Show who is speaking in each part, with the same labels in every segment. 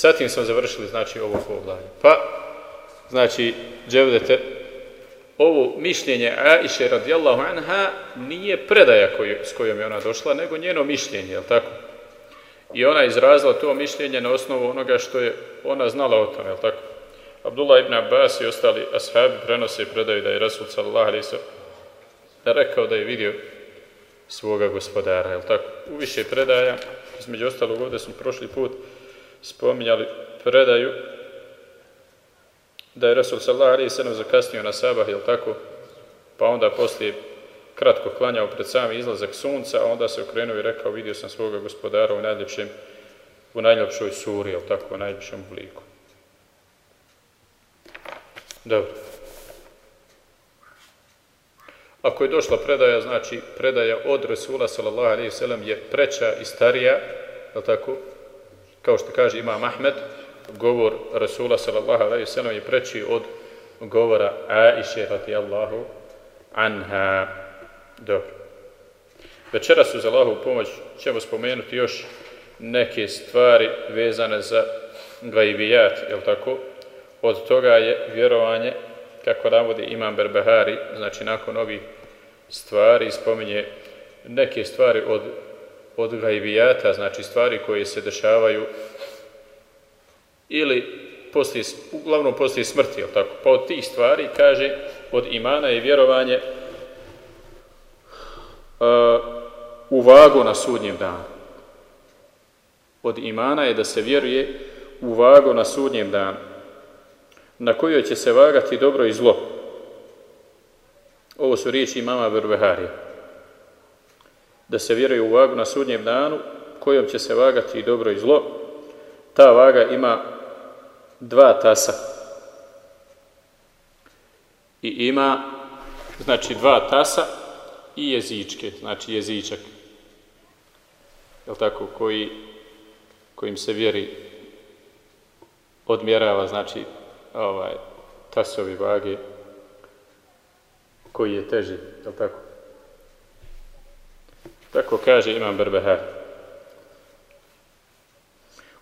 Speaker 1: Zatim smo završili, znači, ovo poglavlje. Pa, znači, dževdete, ovo mišljenje Aisha radijallahu anha nije predaja koju, s kojom je ona došla, nego njeno mišljenje, je tako? I ona izrazila to mišljenje na osnovu onoga što je ona znala o tome, je tako? Abdullah ibn Abbas i ostali ashabi prenose i predaju da je Rasul sallallahu alaihi rekao da je vidio svoga gospodara, je tako? U više predaja, između ostalog ovdje smo prošli put spominjali predaju da je Rasul sallallahu alaihi sallam zakasnio na sabah, jel tako? Pa onda poslije kratko klanjao pred sami izlazak sunca, a onda se okrenuo i rekao vidio sam svoga gospodara u najljepšem u najljepšoj suri, jel tako, u najljepšem obliku. Dobro. Ako je došla predaja, znači predaja od Rasula sallallahu alaihi sallam je preća i starija, jel tako, kao što kaže Imam Ahmed, govor Rasula sallallahu alaihi sallam je preći od govora Aisha radijallahu anha. Dobro. Večeras uz Allahu pomoć ćemo spomenuti još neke stvari vezane za gajbijat, jel tako? Od toga je vjerovanje, kako navodi Imam Berbehari, znači nakon ovih stvari spominje neke stvari od, od gajbijata, znači stvari koje se dešavaju ili poslije, uglavnom poslije smrti, jel tako? Pa od tih stvari, kaže, od imana je vjerovanje uh, u vagu na sudnjem danu. Od imana je da se vjeruje u vagu na sudnjem danu, na kojoj će se vagati dobro i zlo. Ovo su riječi imama Berbeharija. Da se vjeruje u vagu na sudnjem danu, kojom će se vagati i dobro i zlo. Ta vaga ima dva tasa. I ima, znači, dva tasa i jezičke, znači jezičak. Jel tako, koji, kojim se vjeri odmjerava, znači, ovaj, tasovi vage, koji je teži, jel tako? Tako kaže Imam Berbehar.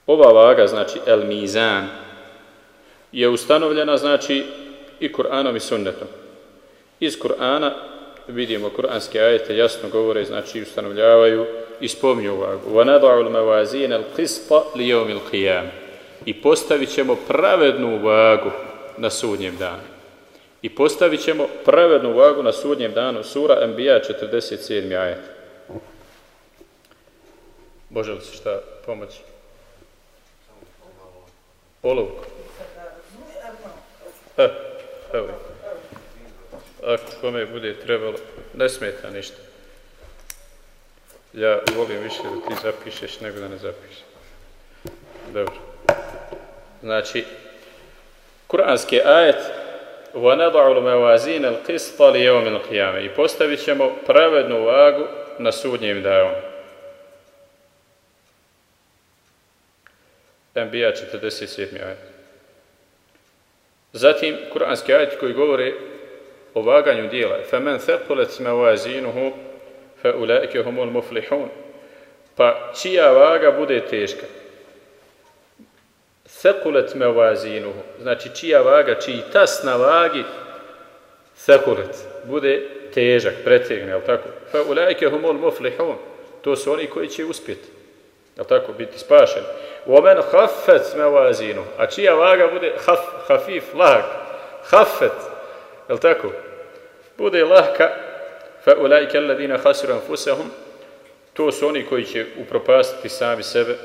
Speaker 1: Ova vaga, znači el mizan, je ustanovljena, znači, i Kur'anom i sunnetom. Iz Kur'ana vidimo kuranske ajete jasno govore, znači ustanovljavaju i spominju vagu. وَنَضَعُ الْمَوَازِينَ الْقِسْطَ لِيَوْمِ الْقِيَامِ I postavit ćemo pravednu vagu na sudnjem danu. I postavit ćemo pravednu vagu na sudnjem danu. Sura Anbiya 47. ajet. Može li se šta pomoći? Olovku. E, evo. Ako kome bude trebalo, ne smeta ništa. Ja volim više da ti zapišeš nego da ne zapišeš. Dobro. Znači, kuranski ajet وَنَضَعُ الْمَوَازِينَ الْقِسْطَ لِيَوْمِ الْقِيَامِ I postavit ćemo pravednu vagu na sudnjem danu. Anbiya 47. ajet. Zatim, kuranski ajet koji govore o vaganju dijela. فَمَنْ ثَقُلَتْ مَوَازِينُهُ فَأُولَٰئِكَ هُمُ الْمُفْلِحُونَ Pa čija vaga bude teška? Thekulet mevazinuhu. Znači čija vaga, čiji tas na vagi thekulet. Bude težak, pretegne, jel tako? Fa ulajke humul muflihun. To su oni koji će uspjeti. Jel tako? Biti spašen. Omen haffet mevazinu. A čija vaga bude haf, hafif, lag. Haffet. Jel tako? Bude lahka. Fa ulajke alladina hasiru anfusahum. To su oni koji će upropastiti sami sebe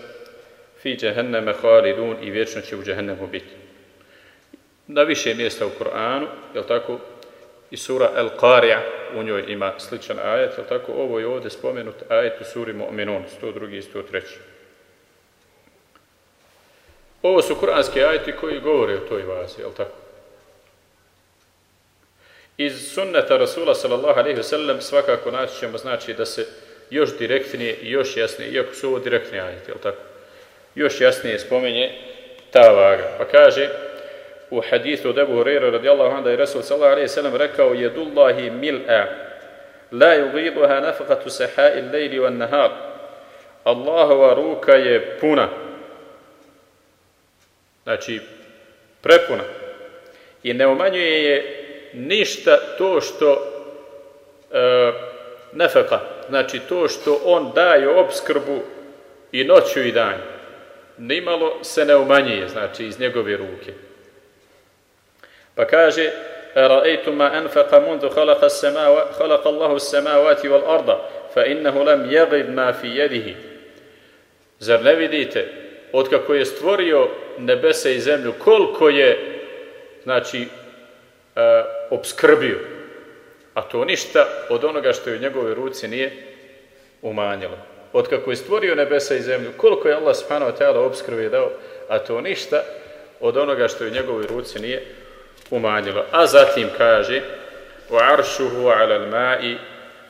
Speaker 1: fi džehenneme halidun i vječno će u džehennemu biti. Na više mjesta u Koranu, je tako, i sura El Qarija, u njoj ima sličan ajet, je tako, ovo je ovdje spomenut ajet u suri Mu'minun, 102. i 103. Ovo su kuranski ajeti koji govore o toj vazi, je tako? Iz sunneta Rasula sallallahu alaihi wa sallam svakako naći ćemo znači da se još direktnije i još jasnije, iako su ovo direktni ajeti, je tako? još jasnije spomenje ta vaga. Pa kaže u hadithu od Ebu Hureyre radijallahu anhu da je Rasul sallallahu alaihi sallam rekao jedullahi mil'a la yugiduha nafaqatu sahai lejli van nahar Allahova ruka je puna Znači, prepuna. I ne umanjuje je ništa to što e, nefeka, znači to što on daje obskrbu i noću i dan, nimalo se ne umanjuje, znači iz njegove ruke. Pa kaže, رأيتم ما أنفق منذ خلق السماوات خلق الله السماوات والأرض فإنه لم يغب ما في يده Zar ne vidite, otkako je stvorio nebese i zemlju, koliko je, znači, e, obskrbio, a to ništa od onoga što je u njegove ruci nije umanjilo. Otkako je stvorio nebesa i zemlju, koliko je Allah subhanahu wa ta'ala obskrbio dao, a to ništa od onoga što je u njegove ruci nije umanjilo. A zatim kaže وَعَرْشُهُ عَلَى الْمَاءِ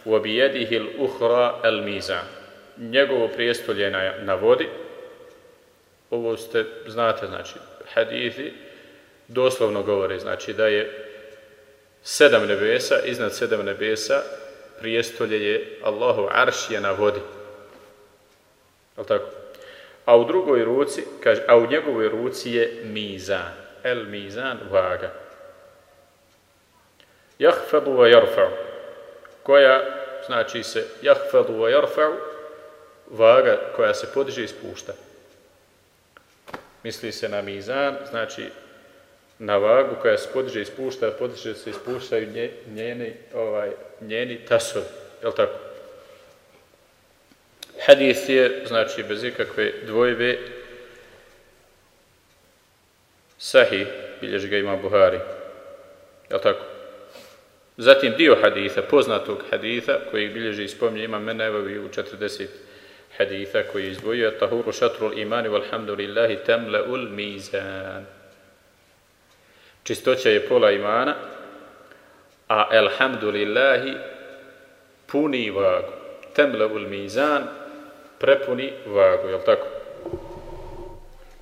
Speaker 1: وَبِيَدِهِ الْأُخْرَى الْمِيزَانِ Njegovo prijestolje na, na vodi, ovo ste, znate, znači, hadithi, doslovno govore, znači da je sedam nebesa, iznad sedam nebesa, prijestolje je Allahu arš je na vodi. Je tako? A u drugoj ruci, kaže, a u njegovoj ruci je mizan. El mizan, vaga. Jahfadu wa jarfa'u. Koja, znači se, jahfadu wa jarfa'u, vaga koja se podiže i spušta. Misli se na mizan, znači na vagu koja se podiže i spušta, podiže se i spuštaju njeni, ovaj, njeni tasovi. Je li tako? Hadis je, znači, bez ikakve dvojbe, sahih, bilježi ga ima Buhari. Je li tako? Zatim dio haditha, poznatog haditha, koji bilježi i spominje ima Menevovi u 40 haditha koji je izdvojio, tahuru šatrul imani walhamdulillahi temleul mizan. Čistoća je pola imana, a elhamdulillahi puni vagu. Temleul mizan prepuni vagu, je li tako?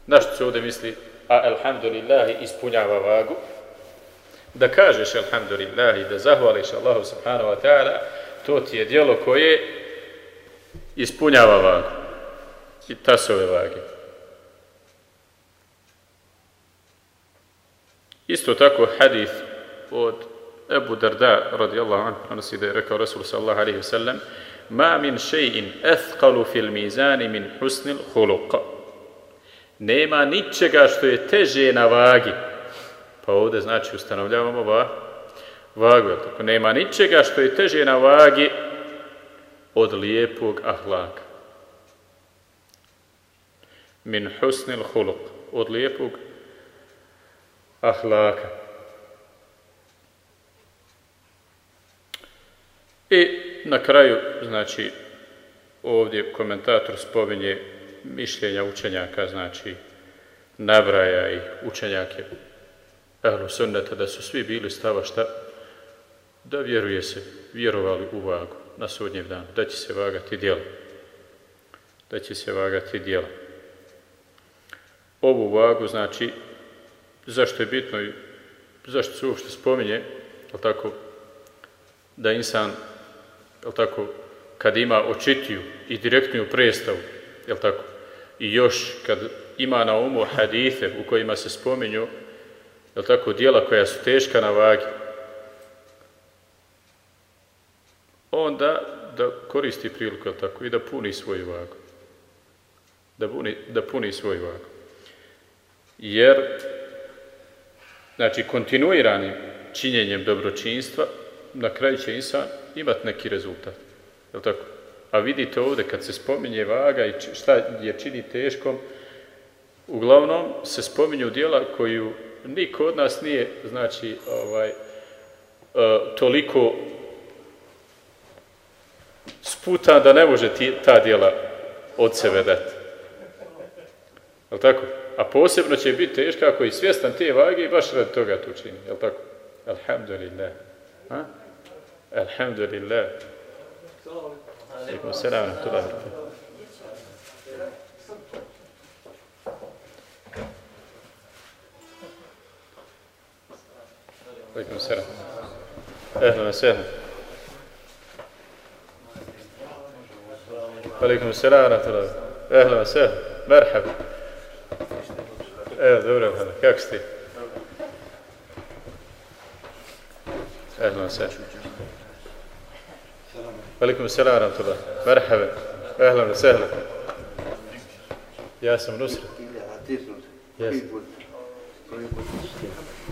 Speaker 1: Našto se ovdje misli, a elhamdulillahi ispunjava vagu? da kažeš alhamdulillah i da zahvališ Allahu subhanahu wa ta'ala, to ti je dijelo koje ispunjava vagu i tasove vage. Isto tako hadith od Ebu Darda radijallahu anhu prenosi da je rekao Rasul sallallahu alaihi wasallam ma min še'in ethqalu fil mizani min husnil huluqa. Nema ničega što je teže na vagi Pa ovdje znači ustanovljavamo va, vagu. Tako nema ničega što je teže na vagi od lijepog ahlaka. Min husnil huluk. Od lijepog ahlaka. I na kraju, znači, ovdje komentator spominje mišljenja učenjaka, znači, nabraja i učenjake ehlu sunneta, da su svi bili stava šta? Da vjeruje se, vjerovali u vagu na sudnjev dan, da će se vagati djela. Da će se vagati djela. Ovu vagu, znači, zašto je bitno i zašto se uopšte spominje, je tako, da insan, je tako, kad ima očitiju i direktniju predstavu, je tako, i još kad ima na umu hadithe u kojima se spominju je tako, dijela koja su teška na vagi, onda da koristi priliku, tako, i da puni svoju vagu. Da puni, da puni svoju vagu. Jer, znači, kontinuiranim činjenjem dobročinstva, na kraju će insan imati neki rezultat. Je tako? A vidite ovdje, kad se spominje vaga i šta je čini teškom, uglavnom se spominju dijela koju niko od nas nije, znači, ovaj, uh, toliko sputa da ne može ti, ta djela od sebe dati. Jel tako? A posebno će biti teško ako je svjestan te vage i baš radi toga to čini. Jel tako? Alhamdulillah. Ha? Alhamdulillah. Alaikum salam. se ravno. Ehlan, sehlan. Velikom selam, rahmatullahi. Ehlan, sehlan, merhab. Evo, dobro, kako ste? Ehlan, sehlan. Velikom selam, rahmatullahi. Merhaba. Ehlan, sehlan. Ja sam Nusret. Ja sam.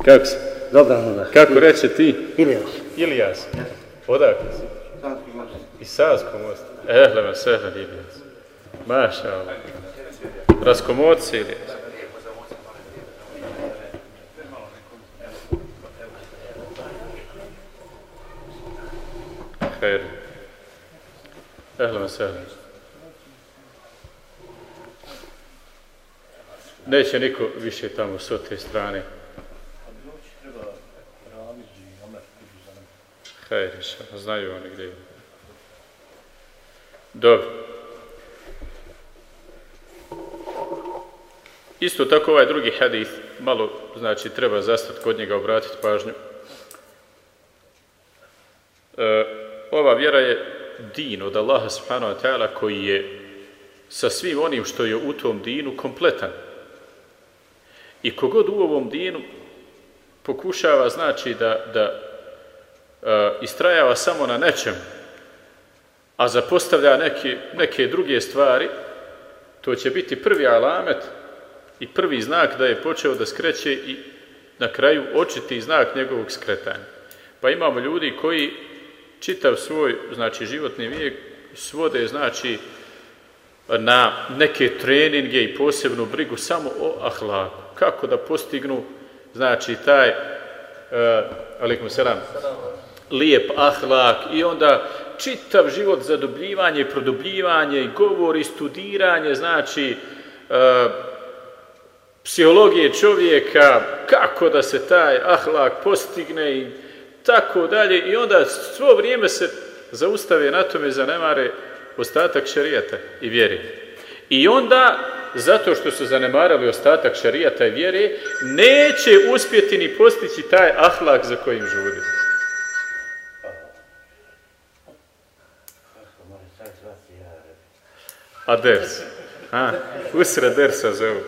Speaker 1: Kako
Speaker 2: se? Dobro,
Speaker 1: Kako reče ti?
Speaker 2: Ilijas.
Speaker 1: Ilijas. Odakle si? Iz Savskog mosta. Ehle sehlen, Ilyas. Maša Allah. Raskomoci, Ilyas. Hajr. Ehle sehlen. Neće niko više tamo s te strane. Hajr, znaju oni gdje je. Dobro. Isto tako ovaj drugi hadith, malo, znači, treba zastati kod njega, obratiti pažnju. E, ova vjera je din od Allaha subhanahu wa ta'ala koji je sa svim onim što je u tom dinu kompletan. I kogod u ovom dinu pokušava znači da, da uh, istrajava samo na nečem, a zapostavlja neke, neke druge stvari, to će biti prvi alamet i prvi znak da je počeo da skreće i na kraju očiti znak njegovog skretanja. Pa imamo ljudi koji čitav svoj znači životni vijek svode znači na neke treninge i posebnu brigu samo o ahlaku. Kako da postignu znači taj uh, alikum selam lijep ahlak i onda čitav život zadobljivanje, produbljivanje i govor studiranje, znači uh, psihologije čovjeka, kako da se taj ahlak postigne i tako dalje i onda svo vrijeme se zaustave na tome zanemare ostatak šarijata i vjere. I onda, zato što su zanemarali ostatak šarijata i vjere, neće uspjeti ni postići taj ahlak za kojim žudi. A ders? A, usred dersa zovu.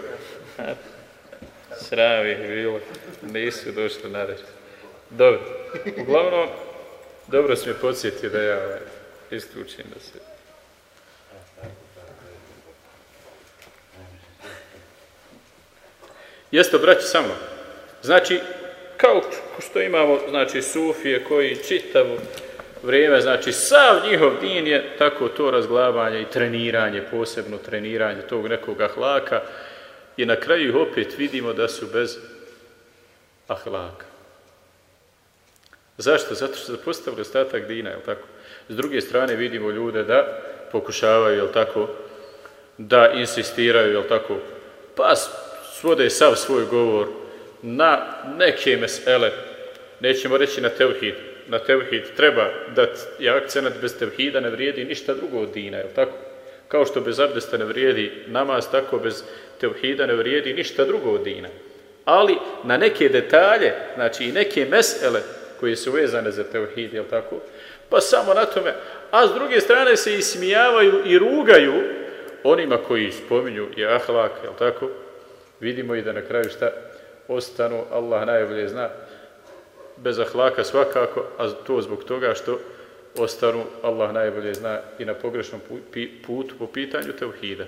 Speaker 1: Sravi bilo, nisu došli na reč. Dobro. Uglavnom, dobro si me podsjetio da ja ovaj, istučim da se... Jeste, braći, sa mnom. Znači, kao što imamo, znači, sufije koji čitavo vrijeme, znači, sav njihov din je tako to razglabanje i treniranje, posebno treniranje tog nekog ahlaka i na kraju opet vidimo da su bez ahlaka. Zašto? Zato što su postavili ostatak dina, jel tako? S druge strane vidimo ljude da pokušavaju, jel tako, da insistiraju, jel tako, pa svode sav svoj govor na neke mesele, nećemo reći na tevhid, na tevhid treba dati akcenat bez tevhida ne vrijedi ništa drugo od dina, jel tako? Kao što bez abdesta ne vrijedi namaz, tako bez tevhida ne vrijedi ništa drugo od dina. Ali na neke detalje, znači i neke mesele, koje su vezane za teuhid, jel tako? Pa samo na tome. A s druge strane se ismijavaju i rugaju onima koji spominju i ahlak, jel tako? Vidimo i da na kraju šta ostanu, Allah najbolje zna, bez ahlaka svakako, a to zbog toga što ostanu, Allah najbolje zna, i na pogrešnom putu po pitanju teuhida.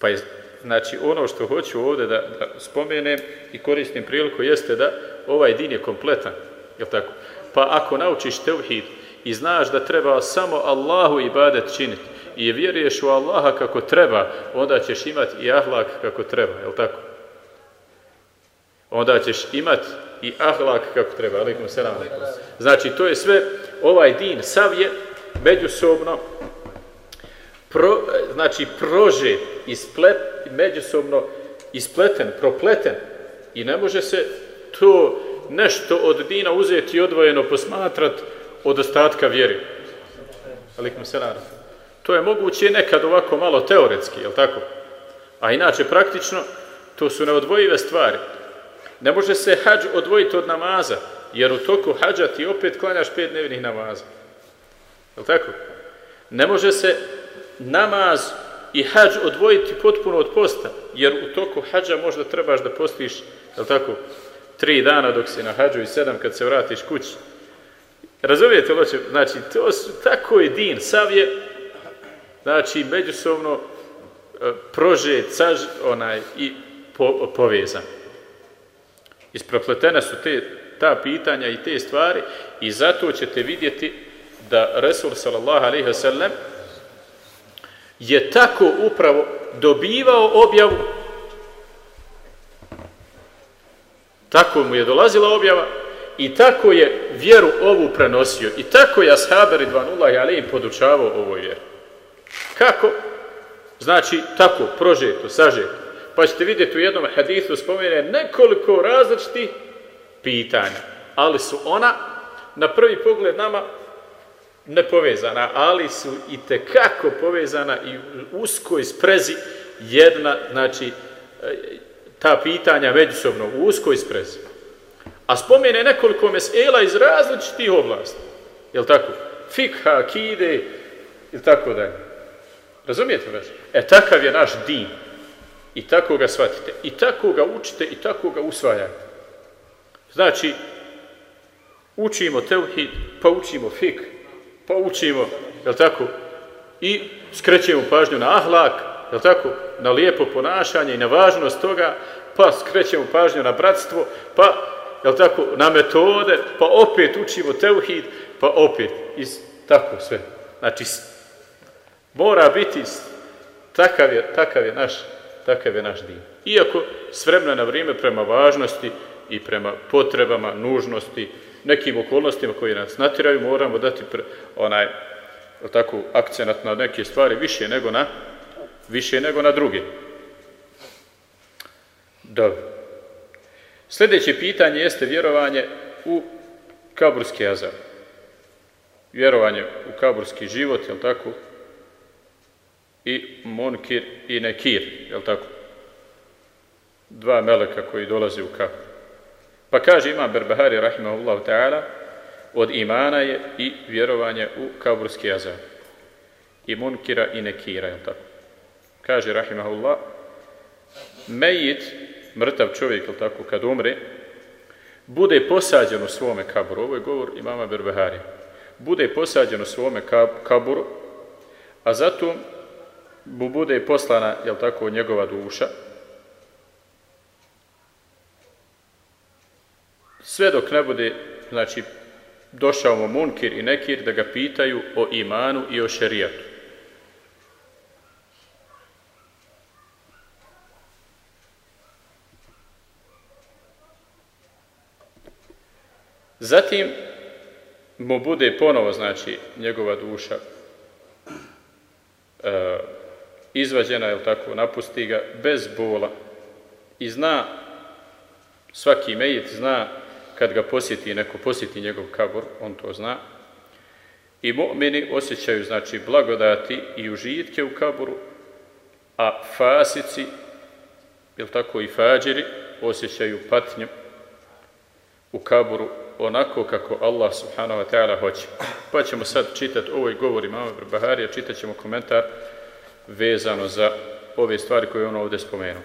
Speaker 1: Pa je, znači, ono što hoću ovdje da, da spomenem i koristim priliku jeste da ovaj din je kompletan, je tako? Pa ako naučiš tevhid i znaš da treba samo Allahu ibadet činiti i vjeruješ u Allaha kako treba, onda ćeš imati i ahlak kako treba, je tako? Onda ćeš imati i ahlak kako treba, alikum selam. Znači, to je sve, ovaj din, sav je međusobno pro, znači prože isplet, međusobno ispleten, propleten i ne može se to nešto od dina uzeti i odvojeno posmatrat od ostatka vjeri. Alikum selam. To je moguće nekad ovako malo teoretski, je tako? A inače, praktično, to su neodvojive stvari. Ne može se hađ odvojiti od namaza, jer u toku hađa ti opet klanjaš pet dnevnih namaza. Je tako? Ne može se namaz i hađ odvojiti potpuno od posta, jer u toku hađa možda trebaš da postiš, je tako, tri dana dok si na hađu i sedam kad se vratiš kući. Razumijete li Znači, to su, tako je din, sav je, znači, međusobno e, prože, caž, onaj, i po, povezan. Isprepletene su te, ta pitanja i te stvari i zato ćete vidjeti da Resul sallallahu alaihi je tako upravo dobivao objavu tako mu je dolazila objava i tako je vjeru ovu prenosio i tako je ashaber i dvanullahi alaihim podučavao ovoj vjeri. Kako? Znači, tako, prožeto, sažeto. Pa ćete vidjeti u jednom hadithu spomene nekoliko različitih pitanja, ali su ona na prvi pogled nama nepovezana, ali su i tekako povezana i u uskoj sprezi jedna, znači, e, ta pitanja međusobno u uskoj sprezi. A spomene nekoliko mesela iz različitih oblasti. Jel tako? Fikha, kide, ili tako da Razumijete već? E, takav je naš din. I tako ga shvatite. I tako ga učite i tako ga usvajate. Znači, učimo teuhid, pa učimo fik, pa učimo, jel tako, i skrećemo pažnju na ahlak, jel tako, na lijepo ponašanje i na važnost toga, pa skrećemo pažnju na bratstvo, pa, jel tako, na metode, pa opet učimo teuhid, pa opet, i tako sve. Znači, mora biti, takav je, takav je naš, takav je naš din. Iako s na vrijeme prema važnosti i prema potrebama, nužnosti, nekim okolnostima koji nas natiraju, moramo dati pre, onaj tako akcenat na neke stvari više nego na više nego na druge. Dobro. Sljedeće pitanje jeste vjerovanje u kaburski azar. Vjerovanje u kaburski život, je tako? I munkir i nekir, je tako? Dva meleka koji dolaze u kabur. Pa kaže Imam Berbahari, rahimahullahu ta'ala, od imana je i vjerovanje u kaburski azab. I munkira i nekira, je tako? Kaže, rahimahullah, mejit, mrtav čovjek, je tako, kad umre, bude posađen u svome kaburu, ovo je govor imama Berbahari, bude posađen u svome kaburu, a zato mu bude poslana, jel tako, njegova duša, Sve dok ne bude, znači, došao mu munkir i nekir da ga pitaju o imanu i o šerijatu. Zatim mu bude ponovo, znači, njegova duša e, izvađena, jel tako, napusti ga bez bola i zna, svaki mejit zna kad ga posjeti neko, posjeti njegov kabor, on to zna. I mu'mini osjećaju, znači, blagodati i užitke u kaboru, a fasici, ili tako i fađiri, osjećaju patnju u kaboru onako kako Allah subhanahu wa ta'ala hoće. Pa ćemo sad čitati ovoj govor imama čitat ćemo komentar vezano za ove stvari koje on ovdje spomenuo.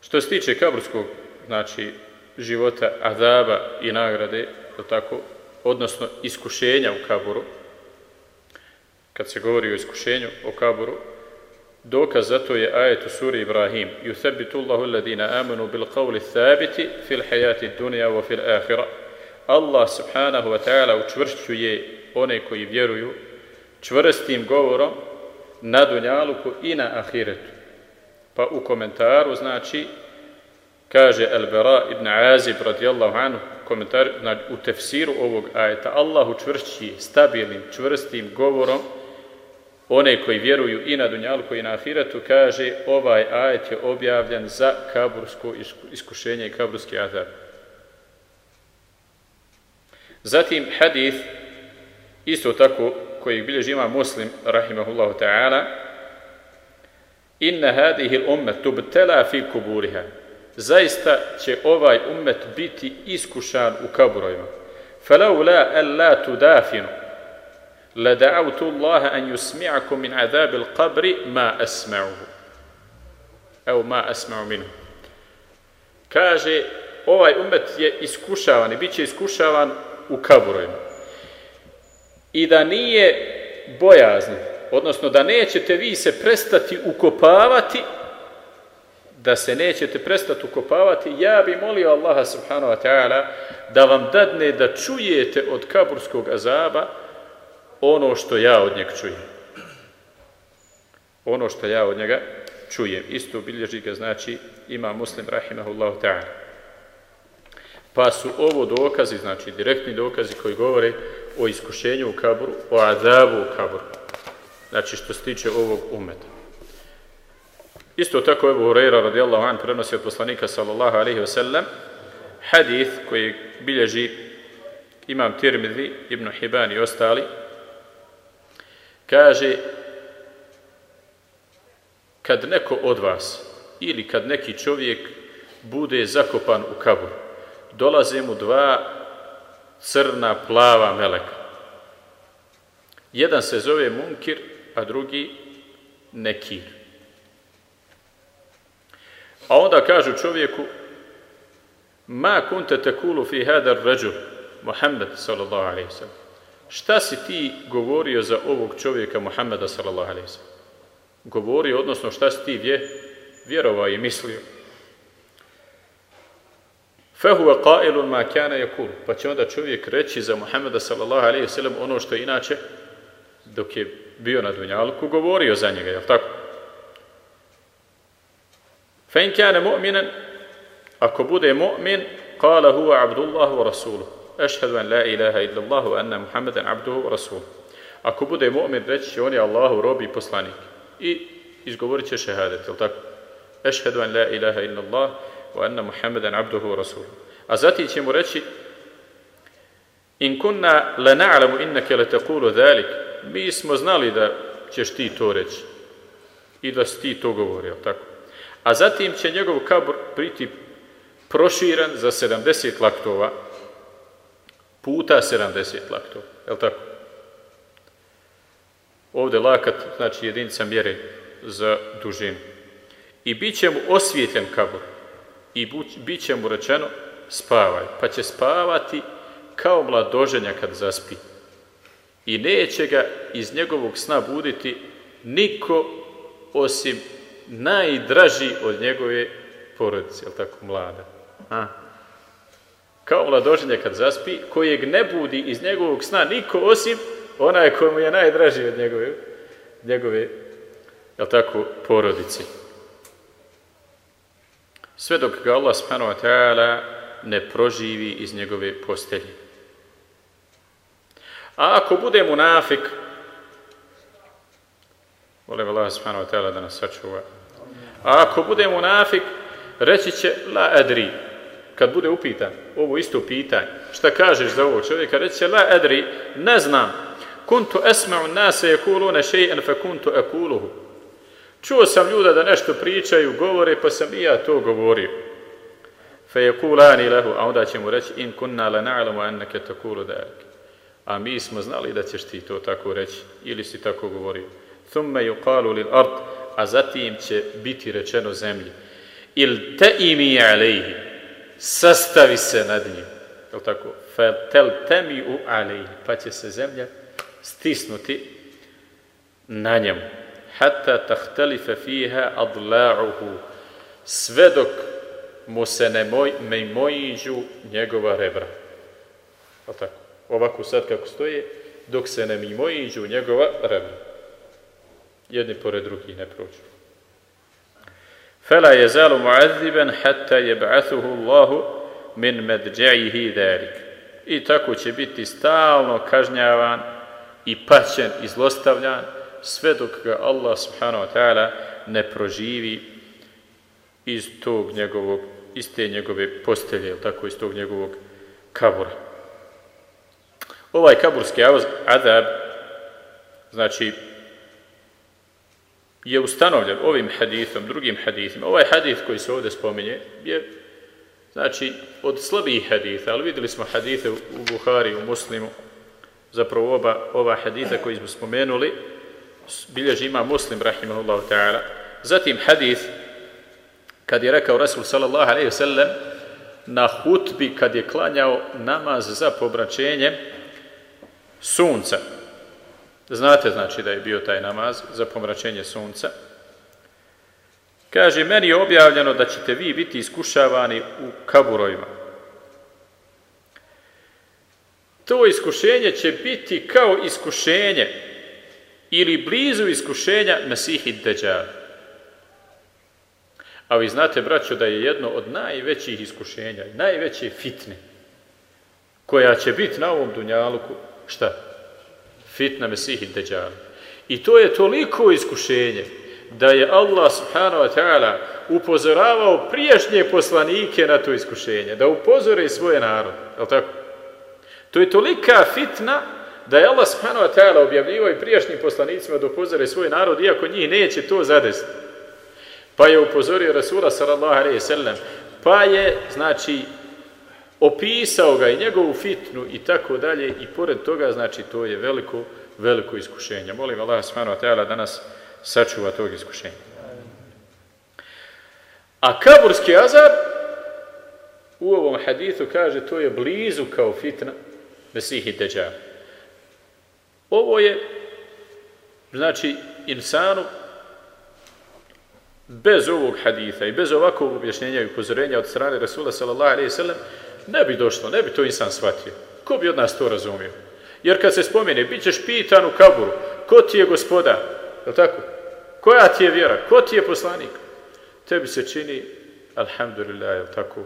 Speaker 1: Što se tiče kaburskog znači života azaba i nagrade, to tako, odnosno iskušenja u kaburu, kad se govori o iskušenju o kaburu, dokaz za to je ajet u suri Ibrahim. Yuthabitu Allahu alladina amanu bil qawli thabiti fil hayati dunya wa fil akhirah. Allah subhanahu wa ta'ala učvršćuje one koji vjeruju čvrstim govorom na dunjaluku i na ahiretu. Pa u komentaru znači Kaže El-Bara ibn Azib radijallahu anhu komentar na, u tefsiru ovog ajeta Allah učvršći stabilnim, čvrstim govorom one koji vjeruju i na Dunjalku i na Ahiretu kaže ovaj ajet je objavljen za kabursko iskušenje i kaburski azab. Zatim hadith isto tako koji bilježi ima muslim rahimahullahu ta'ala inna hadihi l-ummet tubtela fi kuburiha zaista će ovaj ummet biti iskušan u kaburovima. فَلَوْ لَا أَلَّا تُدَافِنُ لَدَعَوْتُ اللَّهَ أَنْ يُسْمِعَكُمْ مِنْ عَذَابِ الْقَبْرِ مَا أَسْمَعُهُ Evo, ma asma'u minhu. Kaže, ovaj umet je iskušavan i bit će iskušavan u kaburojima. I da nije bojazni, odnosno da nećete vi se prestati ukopavati, da se nećete prestati ukopavati, ja bi molio Allaha subhanahu wa ta'ala da vam dadne da čujete od kaburskog azaba ono što ja od njega čujem. Ono što ja od njega čujem. Isto bilježi ga, znači, ima muslim rahimahullahu ta'ala. Pa su ovo dokazi, znači direktni dokazi koji govore o iskušenju u kaburu, o azabu u kaburu. Znači što se tiče ovog umeta. Isto tako Ebu Hureyra radijallahu an prenosi od poslanika sallallahu alaihi wasallam hadith koji bilježi imam Tirmidhi, Ibn Hibani i ostali kaže kad neko od vas ili kad neki čovjek bude zakopan u kaburu dolaze mu dva crna plava meleka. Jedan se zove Munkir a drugi Nekir. A onda kažu čovjeku ma kunte tekulu fi hadar ređur Muhammed sallallahu alaihi sallam. Šta si ti govorio za ovog čovjeka Muhammeda sallallahu alaihi sallam? Govorio, odnosno šta si ti vje, vjerovao i mislio. Fehuve qailun ma kana yakul. Pa će onda čovjek reći za Muhameda sallallahu alejhi ve sellem ono što je inače dok je bio na dunjalku govorio za njega, je tako? Fa in kana mu'minan ako bude mu'min qala huwa abdullah wa rasuluhu. Ashhadu an la ilaha illa Allah wa anna Muhammadan abduhu wa rasuluhu. Ako bude mu'min reći će on je Allahu rob i poslanik i izgovorit će šehadet, je tako? Ešhedu an la ilaha illa Allah wa anna Muhammedan abduhu wa rasuluhu. A zatim će mu reći in kunna la na'lamu innaka la taqulu dhalik. Mi smo znali da ćeš ti to reći i da si ti to govorio, tako? A zatim će njegov kabur biti proširan za 70 laktova puta 70 laktova, je tako? Ovde lakat, znači jedinica mjere za dužinu. I bit će mu osvijetljen kabur. I bit će mu rečeno spavaj. Pa će spavati kao mladoženja kad zaspi. I neće ga iz njegovog sna buditi niko osim najdraži od njegove porodice, je tako, mlada. A? Kao mladoženja kad zaspi, kojeg ne budi iz njegovog sna niko osim onaj koji mu je najdraži od njegove, njegove je tako, porodici. Sve dok ga Allah subhanahu ta'ala ne proživi iz njegove postelje. A ako bude munafik, volim Allah subhanahu ta'ala da nas sačuva, a ako bude munafik, reći će la adri, kad bude upitan, ovo isto pitanje, šta kažeš za ovog čovjeka, reći će la adri, ne znam, kuntu esma'u nase jekulune še'en fe kuntu ekuluhu. Čuo sam ljuda da nešto pričaju, govore, pa sam i ja to govorio. Fe jekulani lehu, a onda će mu reći, in kunna le na'lamu enneke takulu. A mi smo znali da ćeš ti to tako reći, ili si tako govorio. Thumme yuqalu lil ard, a zatim će biti rečeno zemlji. Il te imi alejhi, sastavi se nad njim. Je tako? Fe tel temi u alejhi, pa će se zemlja stisnuti na njemu. Hatta tahtalife fiha adla'uhu. Sve dok mu se ne moj, mimojiđu njegova rebra. O tako. Ovako sad kako stoje, dok se ne mimojiđu njegova rebra. Jedni pored drugih ne prođu. Fela je zalu muaziban hatta jeb'athuhu Allahu min medđajihi dalik. I tako će biti stalno kažnjavan i paćen i zlostavljan sve dok ga Allah subhanahu wa ta'ala ne proživi iz tog njegovog, iz te njegove postelje, tako iz tog njegovog kabura. Ovaj kaburski adab, znači, je ustanovljen ovim hadithom, drugim hadithima. Ovaj hadith koji se ovdje spominje je, znači, od slabijih haditha, ali vidjeli smo hadithe u Buhari, u Muslimu, zapravo oba, ova hadita koji smo spomenuli, bilježi ima muslim, rahimahullahu ta'ala. Zatim hadith, kad je rekao Rasul sallallahu alaihi sallam, na hutbi kad je klanjao namaz za pobraćenje sunca. Znate znači da je bio taj namaz za pomračenje sunca. Kaže, meni je objavljeno da ćete vi biti iskušavani u kaburojima. To iskušenje će biti kao iskušenje ili blizu iskušenja Mesihi Deđara. A vi znate, braćo, da je jedno od najvećih iskušenja i najveće fitne koja će biti na ovom dunjaluku, šta? Fitna Mesihi Deđara. I to je toliko iskušenje da je Allah subhanahu wa ta'ala upozoravao prijašnje poslanike na to iskušenje, da upozore svoje narod. Je tako? To je tolika fitna da je Allah subhanahu wa ta'ala objavljivao i prijašnjim poslanicima da upozore svoj narod, iako njih neće to zadesiti. Pa je upozorio Rasula sallallahu alaihi sallam, pa je, znači, opisao ga i njegovu fitnu i tako dalje i pored toga, znači, to je veliko, veliko iskušenje. Molim Allah subhanahu wa ta'ala da nas sačuva tog iskušenja. A kaburski azab u ovom hadithu kaže to je blizu kao fitna Mesihi Deđa. Ovo je znači insanu bez ovog haditha i bez ovakvog objašnjenja i upozorenja od strane Rasula sallallahu alaihi sallam ne bi došlo, ne bi to insan shvatio. Ko bi od nas to razumio? Jer kad se spomene, bit ćeš pitan u kaburu, ko ti je gospoda? Je tako? Koja ti je vjera? Ko ti je poslanik? Tebi se čini, alhamdulillah, je tako?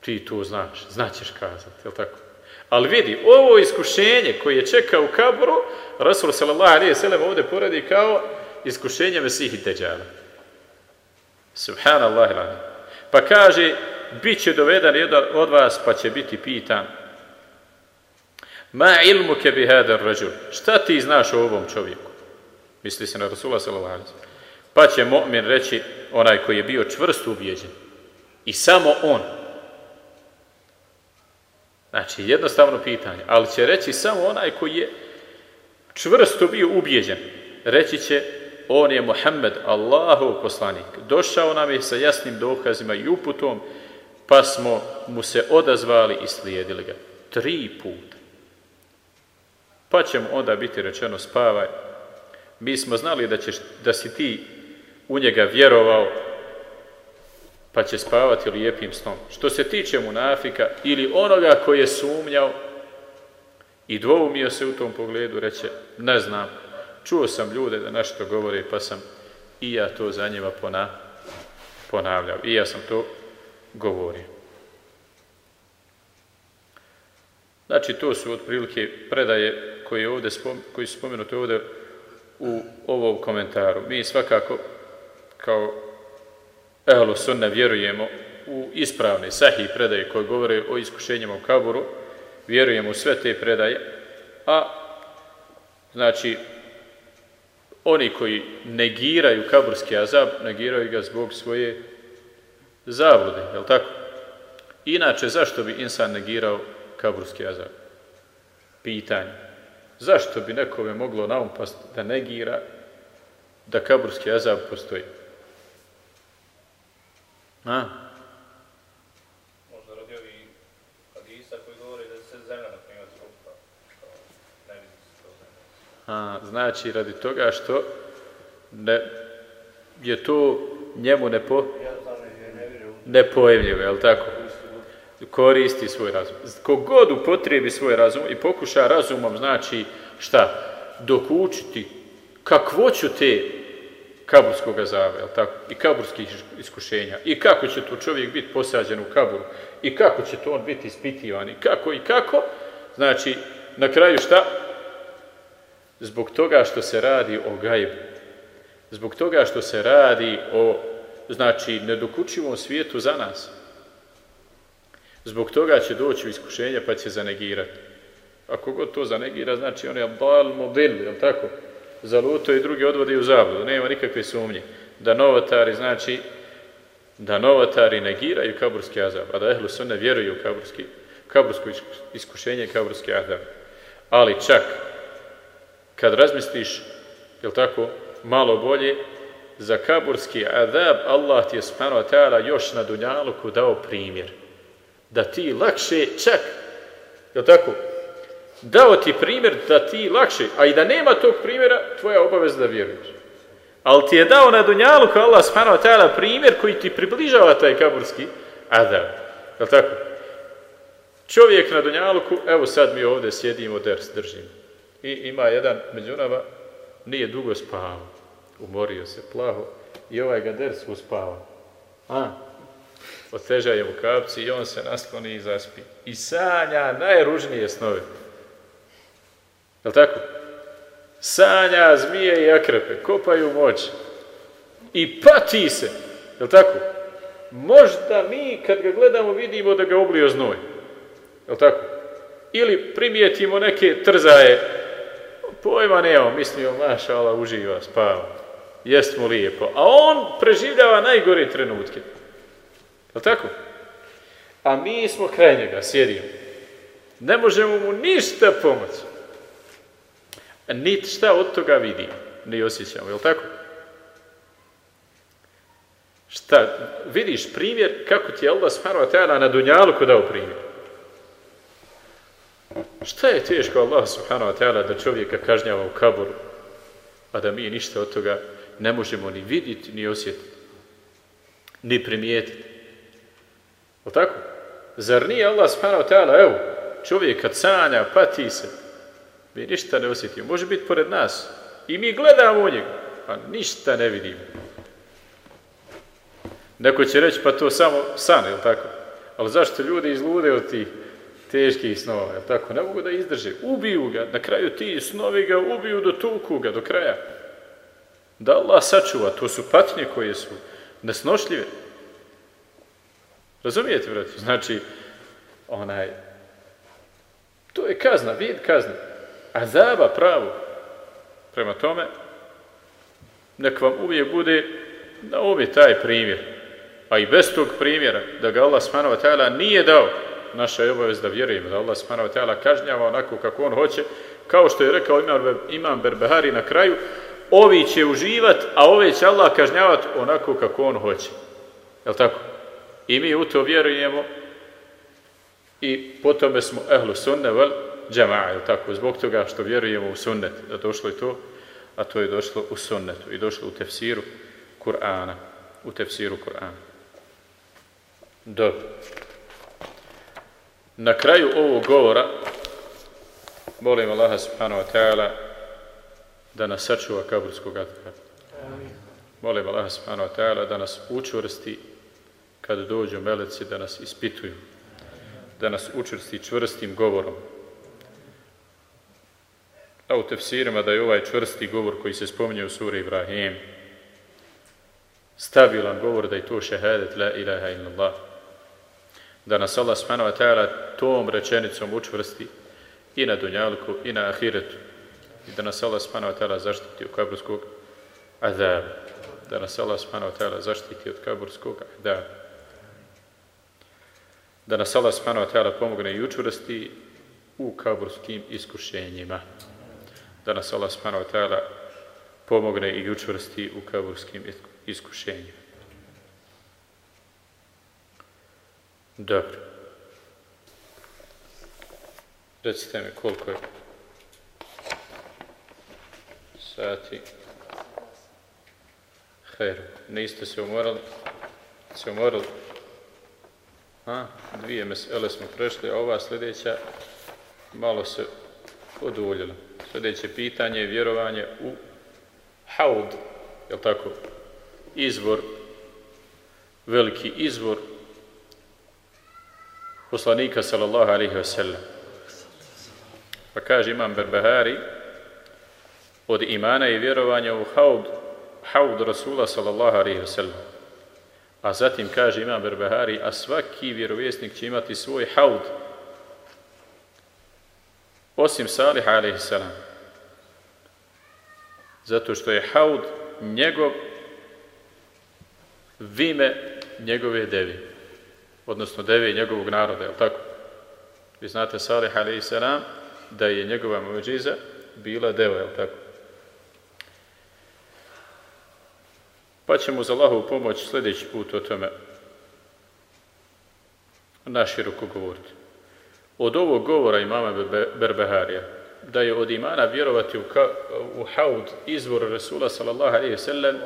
Speaker 1: Ti to znaš, znaćeš kazati, je tako? Ali vidi, ovo iskušenje koje čeka u kaburu, Rasul sallallahu alaihi sallam ovdje poradi kao iskušenje Mesihi Deđala. Subhanallah ilani. Pa kaže, bit će doveden jedan od vas, pa će biti pitan, ma ilmu ke bi rađul, šta ti znaš o ovom čovjeku? Misli se na Rasula sallallahu. Pa će mu'min reći, onaj koji je bio čvrst ubijeđen, i samo on, Znači, jednostavno pitanje. Ali će reći samo onaj koji je čvrsto bio ubijeđen. Reći će, on je Muhammed, Allahov poslanik. Došao nam je sa jasnim dokazima i uputom, pa smo mu se odazvali i slijedili ga. Tri puta. Pa će mu onda biti rečeno, spavaj. Mi smo znali da, ćeš, da si ti u njega vjerovao, pa će spavati lijepim snom. Što se tiče munafika ili onoga koji je sumnjao i dvoumio se u tom pogledu, reće, ne znam, čuo sam ljude da nešto govore, pa sam i ja to za njima pona, ponavljao. I ja sam to govorio. Znači, to su otprilike predaje koje, ovdje spom, koji su spomenuti ovdje u ovom komentaru. Mi svakako, kao ehlu sunne vjerujemo u ispravne sahih predaje koje govore o iskušenjima u kaburu, vjerujemo u sve te predaje, a znači oni koji negiraju kaburski azab, negiraju ga zbog svoje zavode, je li tako? Inače, zašto bi insan negirao kaburski azab? Pitanje. Zašto bi nekome moglo naumpast da negira da kaburski azab postoji? A?
Speaker 2: Možda radi ovi hadisa koji govori da se zemlja na primjer skupa. Ne vidi se to zemlja.
Speaker 1: A, znači, radi toga što ne, je to njemu nepo, nepojemljivo, je li tako? Koristi svoj razum. Kogod upotrebi svoj razum i pokuša razumom, znači šta? Dokučiti kakvoću te kaburskog azaba, je tako? I kaburskih iskušenja. I kako će to čovjek biti posađen u kaburu. I kako će to on biti ispitivan. I kako i kako. Znači, na kraju šta? Zbog toga što se radi o gajbu. Zbog toga što se radi o, znači, nedokučivom svijetu za nas. Zbog toga će doći u iskušenje pa će zanegirati. Ako god to zanegira, znači on je bal model, je li tako? Zaluto i drugi odvodi u zabludu. Nema nikakve sumnje. Da novotari, znači, da novotari negiraju kaburski azab, a da ehlu sunne vjeruju u kaburski, kabursko iskušenje i kaburski azab. Ali čak, kad razmisliš, jel tako, malo bolje, za kaburski adab Allah ti je wa ta'ala još na dunjaluku dao primjer. Da ti lakše čak, jel tako, dao ti primjer da ti lakše, a i da nema tog primjera, tvoja obaveza da vjeruješ. Ali ti je dao na dunjaluku Allah subhanahu wa primjer koji ti približava taj kaburski adab. Jel tako? Čovjek na dunjaluku, evo sad mi ovdje sjedimo, ders držimo. I ima jedan među nama, nije dugo spavao umorio se plaho i ovaj ga ders uspava. A, otežaje mu kapci i on se naskloni i zaspi. I sanja najružnije snove. Je tako? Sanja zmije i akrepe, kopaju moć. I pati se. Je tako? Možda mi kad ga gledamo vidimo da ga oblio znoj. Je tako? Ili primijetimo neke trzaje. Pojma nemamo, mislimo, maša Allah, uživa, spava jest mu lijepo. A on preživljava najgore trenutke. Je tako? A mi smo kraj njega, sjedimo. Ne možemo mu ništa pomoći. Niti šta od toga vidimo, ni osjećamo, je tako? Šta, vidiš primjer kako ti je Allah subhanahu wa na dunjalu dao primjer. Šta je teško Allah subhanahu wa ta'ala da čovjeka kažnjava u kaboru, a da mi ništa od toga ne možemo ni vidjeti, ni osjetiti, ni primijetiti. O tako? Zar nije Allah subhanahu wa ta'ala, evo, čovjek kad sanja, pati se, mi ništa ne osjetimo. Može biti pored nas. I mi gledamo u njega, a ništa ne vidimo. Neko će reći, pa to samo san, je tako? Ali zašto ljudi izlude od tih teških snova, je tako? Ne mogu da izdrže. Ubiju ga, na kraju ti snovi ga ubiju do tuku ga, do kraja. Da Allah sačuva, to su patnje koje su nesnošljive. Razumijete, brati? Znači, onaj, to je kazna, vid kazna. Azaba pravo. Prema tome, nek vam uvijek bude da uvijek taj primjer. A i bez tog primjera, da ga Allah ta'ala nije dao, naša je obavez da vjerujemo, da Allah ta'ala kažnjava onako kako on hoće, kao što je rekao imam Berbehari na kraju, ovi će uživat, a ove će Allah kažnjavat onako kako on hoće. Jel tako? I mi u to vjerujemo i po tome smo ehlu sunne vel džema'a, jel tako? Zbog toga što vjerujemo u sunnet, da došlo je to, a to je došlo u sunnetu i došlo u tefsiru Kur'ana. U tefsiru Kur'ana. Dobro. Na kraju ovog govora molim Allaha subhanahu wa ta'ala da nas sačuva kaburskog azaba. Molim Allah subhanahu wa ta'ala da nas učvrsti kad dođu meleci da nas ispituju, da nas učvrsti čvrstim govorom. A u tefsirima da je ovaj čvrsti govor koji se spominje u suri Ibrahim stabilan govor da je to šehadet la ilaha illallah. Da nas Allah subhanahu ta'ala tom rečenicom učvrsti i na dunjalku i na ahiretu i da nas Allah subhanahu ta'ala zaštiti od kaburskog azaba. Da nas Allah subhanahu ta'ala zaštiti od kaburskog azaba. Da nas Allah subhanahu ta'ala pomogne i učvrsti u kaburskim iskušenjima. Da nas Allah subhanahu wa ta'ala pomogne i učvrsti u kaburskim iskušenjima. Dobro. Recite mi koliko je sati. Her, niste se umorali? Se umorali? A, dvije mesele smo prešli, a ova sljedeća malo se oduljila. Sljedeće pitanje je vjerovanje u haud, je tako? Izvor, veliki izvor poslanika sallallahu alaihi wa sallam. Pa kaže imam Berbahari, od imana i vjerovanja u haud, haud Rasula sallallahu alaihi wa sallam. A zatim kaže Imam Berbehari, a svaki vjerovjesnik će imati svoj haud, osim Salih sallam. Zato što je haud njegov vime njegove devi. Odnosno devi njegovog naroda, je tako? Vi znate Salih sallam da je njegova muđiza bila deva, je tako? Pa ćemo za Allahovu pomoć sljedeći put o tome naširoko govoriti. Od ovog govora imama Berbeharija, da je od imana vjerovati u, ka, u haud izvor Resula sallallahu alaihi sallam,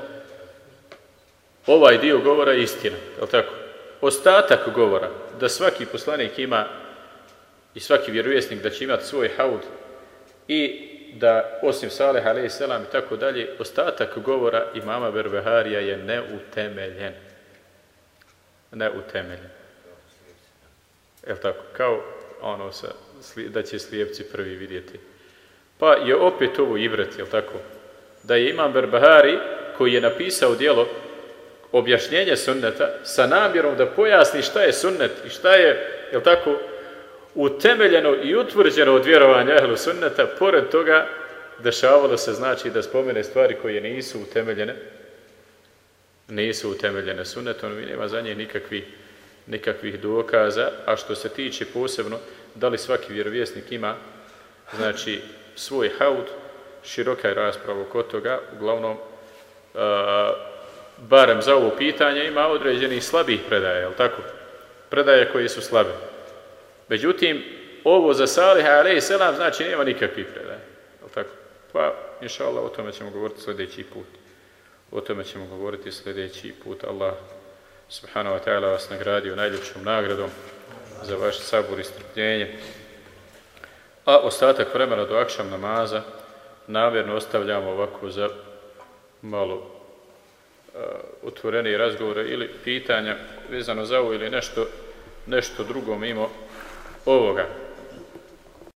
Speaker 1: ovaj dio govora je istina, je li tako? Ostatak govora, da svaki poslanik ima i svaki vjerovjesnik da će imati svoj haud i da osim Saleh alaihi salam i tako dalje, ostatak govora imama Berbeharija je neutemeljen. Neutemeljen. Je tako? Kao ono sa, da će slijepci prvi vidjeti. Pa je opet ovo ibret, je tako? Da je imam Berbahari koji je napisao dijelo objašnjenje sunneta sa namjerom da pojasni šta je sunnet i šta je, je tako, utemeljeno i utvrđeno od vjerovanja ehlu sunneta, pored toga dešavalo se znači da spomene stvari koje nisu utemeljene, nisu utemeljene sunnetom i nema za nje nikakvih, nikakvih dokaza, a što se tiče posebno, da li svaki vjerovjesnik ima znači svoj haud, široka je rasprava kod toga, uglavnom uh, barem za ovo pitanje ima određenih slabih predaja, je tako? Predaje koje su slabe. Međutim, ovo za Saliha alaih selam znači nema nikakvih predaja. Je tako? Pa, inša Allah, o tome ćemo govoriti sljedeći put. O tome ćemo govoriti sljedeći put. Allah subhanahu wa ta'ala vas nagradio najljepšom nagradom za vaš sabor i strpljenje. A ostatak vremena do akšam namaza namjerno ostavljamo ovako za malo uh, otvorenije razgovore ili pitanja vezano za ovo ili nešto, nešto drugo mimo ovoga.